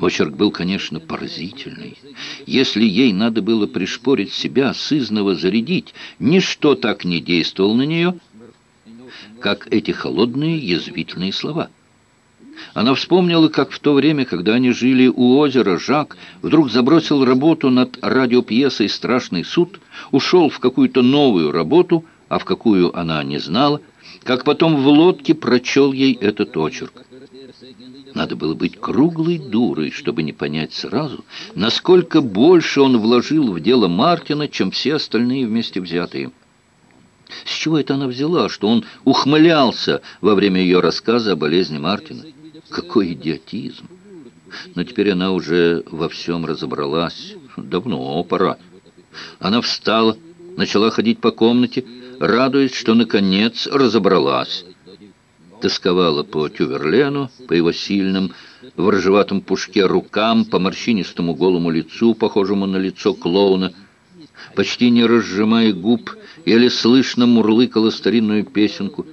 Очерк был, конечно, поразительный. Если ей надо было пришпорить себя, сызново зарядить, ничто так не действовало на нее, как эти холодные язвительные слова. Она вспомнила, как в то время, когда они жили у озера, Жак вдруг забросил работу над радиопьесой «Страшный суд», ушел в какую-то новую работу, а в какую она не знала, как потом в лодке прочел ей этот очерк. Надо было быть круглой дурой, чтобы не понять сразу, насколько больше он вложил в дело Мартина, чем все остальные вместе взятые. С чего это она взяла, что он ухмылялся во время ее рассказа о болезни Мартина? Какой идиотизм! Но теперь она уже во всем разобралась. Давно пора. Она встала, начала ходить по комнате, радуясь, что наконец разобралась тосковала по Тюверлену, по его сильным, в рыжеватом пушке рукам, по морщинистому голому лицу, похожему на лицо клоуна. Почти не разжимая губ, еле слышно мурлыкала старинную песенку.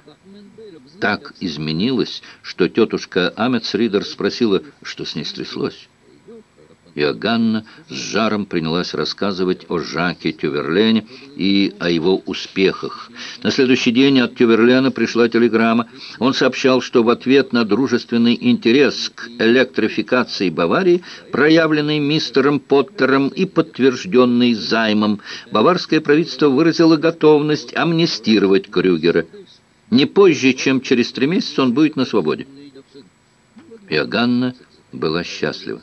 Так изменилось, что тетушка Амецридер спросила, что с ней стряслось. Иоганна с жаром принялась рассказывать о Жаке Тюверлене и о его успехах. На следующий день от Тюверлена пришла телеграмма. Он сообщал, что в ответ на дружественный интерес к электрификации Баварии, проявленный мистером Поттером и подтвержденный займом, баварское правительство выразило готовность амнистировать Крюгера. Не позже, чем через три месяца он будет на свободе. Иоганна была счастлива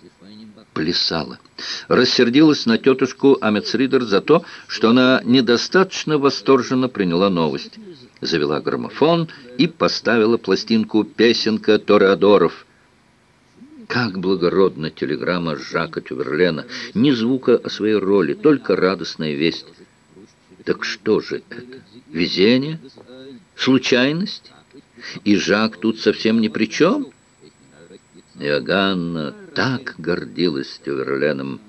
плясала. Рассердилась на тетушку Амецридер за то, что она недостаточно восторженно приняла новость. Завела граммофон и поставила пластинку «Песенка Тореадоров». Как благородна телеграмма Жака Тюверлена. Ни звука о своей роли, только радостная весть. Так что же это? Везение? Случайность? И Жак тут совсем ни при чем? Иоганна так гордилась Тюверленом.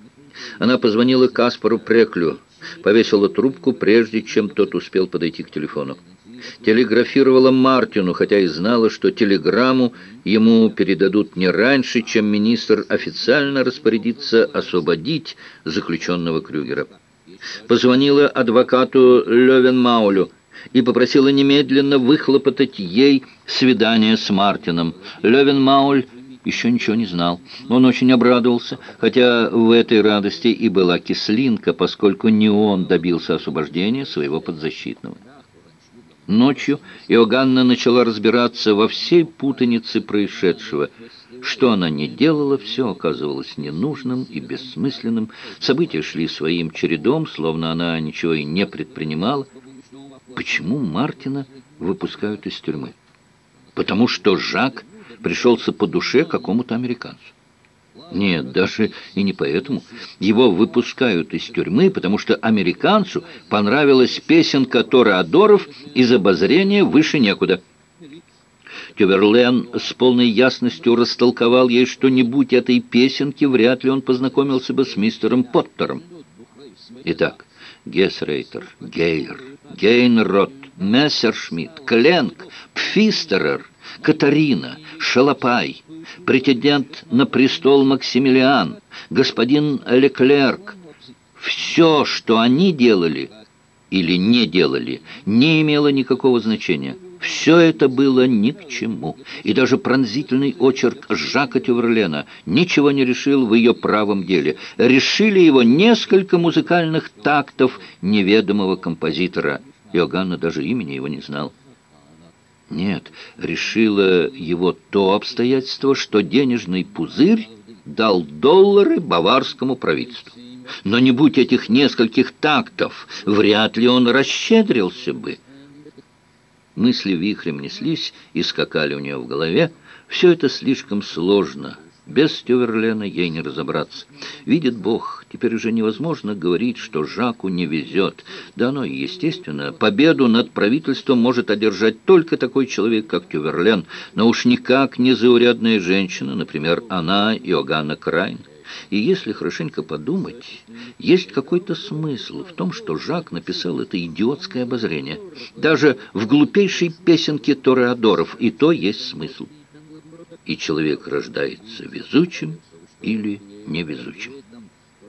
Она позвонила Каспару Преклю, повесила трубку, прежде чем тот успел подойти к телефону. Телеграфировала Мартину, хотя и знала, что телеграмму ему передадут не раньше, чем министр официально распорядится освободить заключенного Крюгера. Позвонила адвокату Левенмаулю и попросила немедленно выхлопотать ей свидание с Мартином. Левенмауль еще ничего не знал. Он очень обрадовался, хотя в этой радости и была кислинка, поскольку не он добился освобождения своего подзащитного. Ночью Иоганна начала разбираться во всей путанице происшедшего. Что она не делала, все оказывалось ненужным и бессмысленным. События шли своим чередом, словно она ничего и не предпринимала. Почему Мартина выпускают из тюрьмы? Потому что Жак пришелся по душе какому-то американцу. Нет, даже и не поэтому. Его выпускают из тюрьмы, потому что американцу понравилась песенка Тореадоров из обозрения выше некуда. Тюверлен с полной ясностью растолковал ей, что не будь этой песенки, вряд ли он познакомился бы с мистером Поттером. Итак, Гесрейтер, Гейр, Гейнрот, Мессершмитт, Кленк, Пфистерер, Катарина, Шалопай, претендент на престол Максимилиан, господин Леклерк. Все, что они делали или не делали, не имело никакого значения. Все это было ни к чему. И даже пронзительный очерк Жака Тюверлена ничего не решил в ее правом деле. Решили его несколько музыкальных тактов неведомого композитора. Иоганна даже имени его не знал. Нет, решило его то обстоятельство, что денежный пузырь дал доллары баварскому правительству. Но не будь этих нескольких тактов, вряд ли он расщедрился бы. Мысли вихрем неслись и скакали у нее в голове. Все это слишком сложно. Без Стюверлена ей не разобраться. Видит Бог, теперь уже невозможно говорить, что Жаку не везет. Да оно и естественно. Победу над правительством может одержать только такой человек, как Тюверлен, но уж никак не заурядная женщина, например, она, Иоганна Крайн. И если хорошенько подумать, есть какой-то смысл в том, что Жак написал это идиотское обозрение. Даже в глупейшей песенке Тореадоров и то есть смысл и человек рождается везучим, или невезучим.